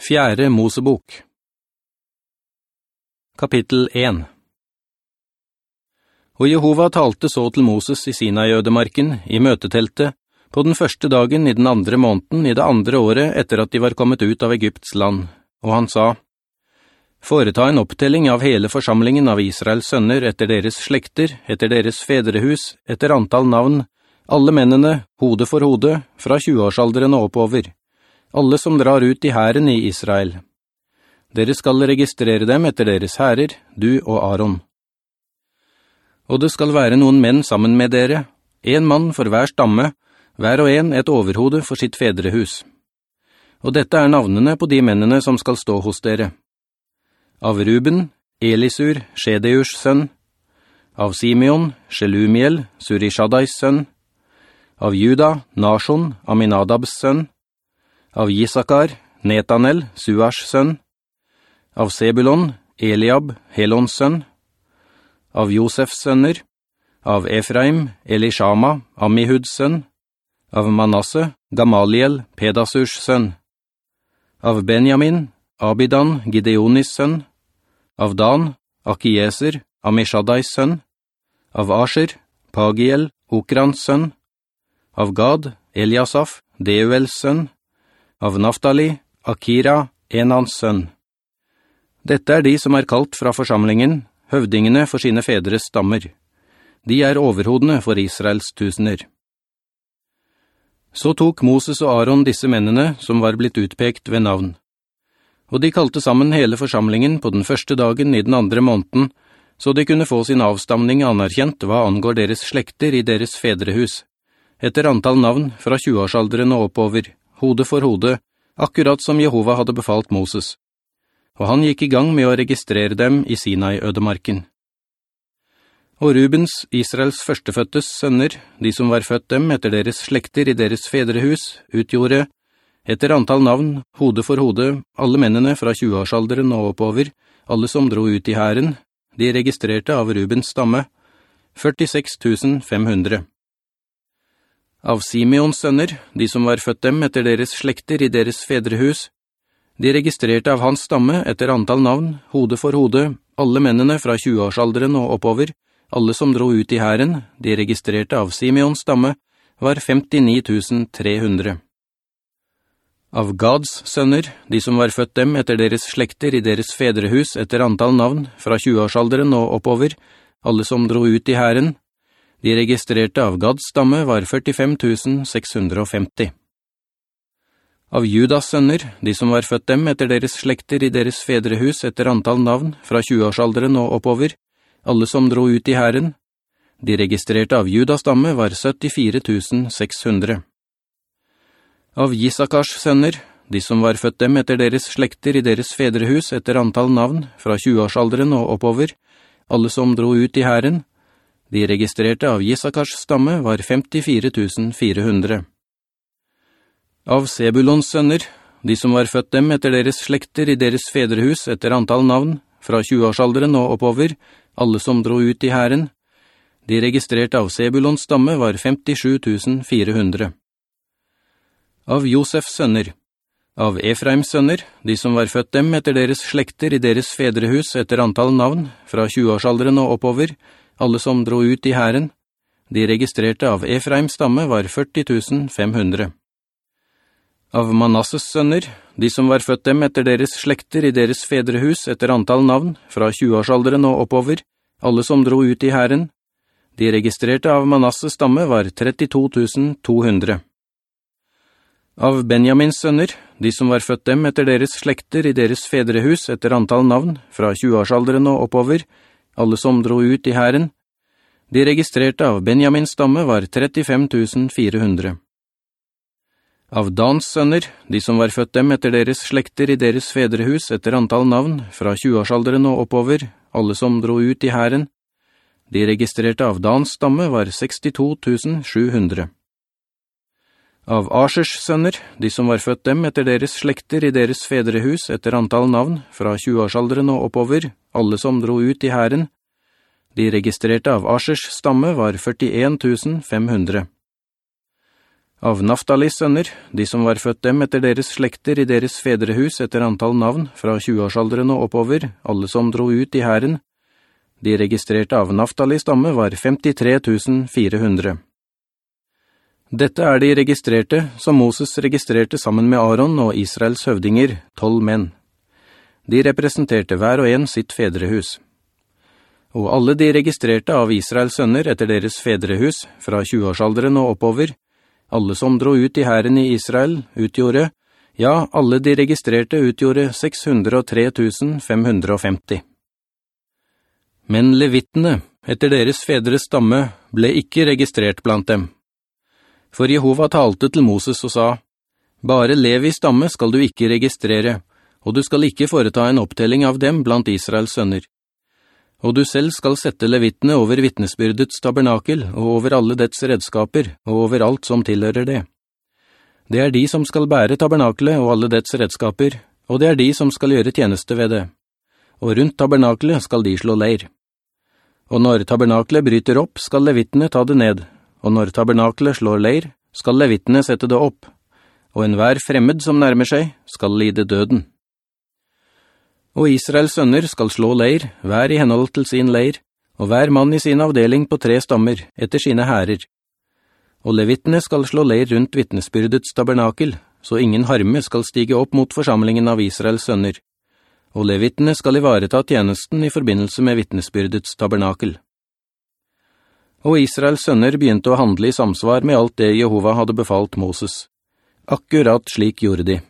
Fjerde Mosebok Kapittel 1 Og Jehova talte så til Moses i Sinai-ødemarken, i møteteltet, på den første dagen i den andre måneden i det andre året etter at de var kommet ut av Egypts land, og han sa, «Foreta en opptelling av hele forsamlingen av Israels sønner etter deres slekter, etter deres fedrehus, etter antall navn, alle mennene, hode for hode, fra 20-årsalderen og oppover.» Alle som drar ut i herren i Israel. Dere skal registrere dem etter deres herrer, du og Aaron. Og det skal være noen menn sammen med dere, en mann for hver stamme, hver og en et overhode for sitt fedrehus. Og dette er navnene på de mennene som skal stå hos dere. Av Ruben, Elisur, Shedeurs sønn. Av Simeon, Shelumiel, Surishadais sønn. Av Juda, Nashon, Aminadabs sønn av Isakar, Netanel, Suars sønn, av Sebulon, Eliab, Helons sønn, av Josefs sønner, av Efraim, Elishama, Amihuds sønn, av Manasse, Gamaliel, Pedasurs sønn, av Benjamin, Abidan, Gideonis sønn, av Dan, Akieser, Amishadais sønn, av Asher, Pagiel, Okrans sønn, av Gad, Eliasaf, Deuels sønn, av Naftali, Akira, Enans sønn. Dette er de som er kalt fra forsamlingen, høvdingene for sine fedres stammer. De er overhodene for Israels tusener. Så tok Moses og Aaron disse mennene som var blitt utpekt ved navn. Og de kalte sammen hele forsamlingen på den første dagen i den andre måneden, så de kunne få sin avstamning anerkjent hva angår deres slekter i deres fedrehus, etter antall navn fra 20-årsalderen og oppover hode for hode, akkurat som Jehova hadde befalt Moses. Og han gikk i gang med å registrere dem i Sinai-ødemarken. Og Rubens, Israels førsteføttes sønner, de som var født dem etter deres slekter i deres fedrehus, utgjorde, etter antall navn, hode for hode, alle mennene fra 20-årsalderen og oppover, alle som dro ut i herren, de registrerte av Rubens stamme, 46 500. Av Simeons sønner, de som var født dem etter deres slekter i deres fedrehus, de registrerte av hans stamme etter antall navn, hode for hode, alle mennene fra 20-årsalderen og oppover, alle som dro ut i herren, de registrerte av Simeons stamme, var 59 300. Av Gads sønner, de som var født dem etter deres slekter i deres fedrehus etter antall navn, fra 20-årsalderen og oppover, alle som dro ut i herren, de registrerte av Gads stamme var 45 650. Av Judas sønner, de som var født dem etter deres slekter i deres fedrehus etter antall navn fra 20-årsalderen og oppover, alle som dro ut i herren, de registrerte av Judas stamme var 74 600. Av Gisakars sønner, de som var født dem etter deres slekter i deres fedrehus etter antall navn fra 20-årsalderen og oppover, alle som dro ut i herren, de registrerte av Gisakars stamme var 54.400. Av Sebulons sønner, de som var født dem etter deres slekter i deres fedrehus etter antall navn, fra 20-årsalderen og oppover, alle som dro ut i herren, de registrerte av Sebulons stamme var 57.400. Av Josefs sønner, av Efraims sønner, de som var født dem etter deres slekter i deres fedrehus etter antall navn, fra 20-årsalderen og oppover, alle som dro ut i herren, de registrerte av Efraims stamme var 40 500. Av Manasses sønner, de som var født dem etter deres slekter i deres fedrehus etter antall navn, fra 20-årsalderen og oppover, alle som dro ut i herren, de registrerte av Manasses stamme var 32 200. Av Benjamins sønner, de som var født dem etter deres slekter i deres fedrehus etter antall navn, fra 20-årsalderen og oppover, alle som dro ut i herren. De registrerte av Benjamins stamme var 35 400. Av Dans sønner, de som var født dem etter deres slekter i deres fedrehus etter antall navn, fra 20-årsalderen og oppover, alle som dro ut i herren. De registrerte av Dans stamme var 62 700. Av Asers sønner, de som var født dem etter deres slekter i deres fedrehus etter antall navn, fra 20-årsalderen og oppover, alle som dro ut i herren, de registrerte av Asers stamme var 41 500. Av Naftalis sønner, de som var født dem etter deres slekter i deres fedrehus etter antall navn, fra 20-årsalderen og oppover, alle som dro ut i herren, de registrerte av Naftalis stamme var 53 400. Dette er de registrerte, som Moses registrerte sammen med Aaron og Israels høvdinger, tolv menn. De representerte hver og en sitt fedrehus. Og alle de registrerte av Israels sønner etter deres fedrehus, fra 20-årsalderen og oppover, alle som dro ut i herren i Israel utgjorde, ja, alle de registrerte utgjorde 603 550. Men levittene, etter deres fedres stamme, ble ikke registrert blant dem. For Jehova talte til Moses og sa, «Bare Levi stamme skal du ikke registrere, og du skal ikke foreta en opptelling av dem blant Israels sønner.» og du selv skal sette levittene over vittnesbyrdets tabernakel og over alle dets redskaper og over alt som tilhører det. Det er de som skal bære tabernakelet og alle dets redskaper, og det er de som skal gjøre tjeneste ved det. Og rundt tabernakelet skal de slå leir. Og når tabernakelet bryter opp, skal levittene ta det ned, og når tabernakelet slår leir, skal levittene sette det opp, og enhver fremmed som nærmer seg skal lide døden. Og Israels sønner skal slå leir, hver i henhold til sin leir, og hver mann i sin avdeling på tre stammer, etter sine herrer. Og levittene skal slå leir rundt vittnesbyrdets tabernakel, så ingen harme skal stige opp mot forsamlingen av Israels sønner. Og levittene skal ivareta tjenesten i forbindelse med vittnesbyrdets tabernakel. Og Israels sønner begynte å handle i samsvar med alt det Jehova hadde befalt Moses. Akkurat slik gjorde de.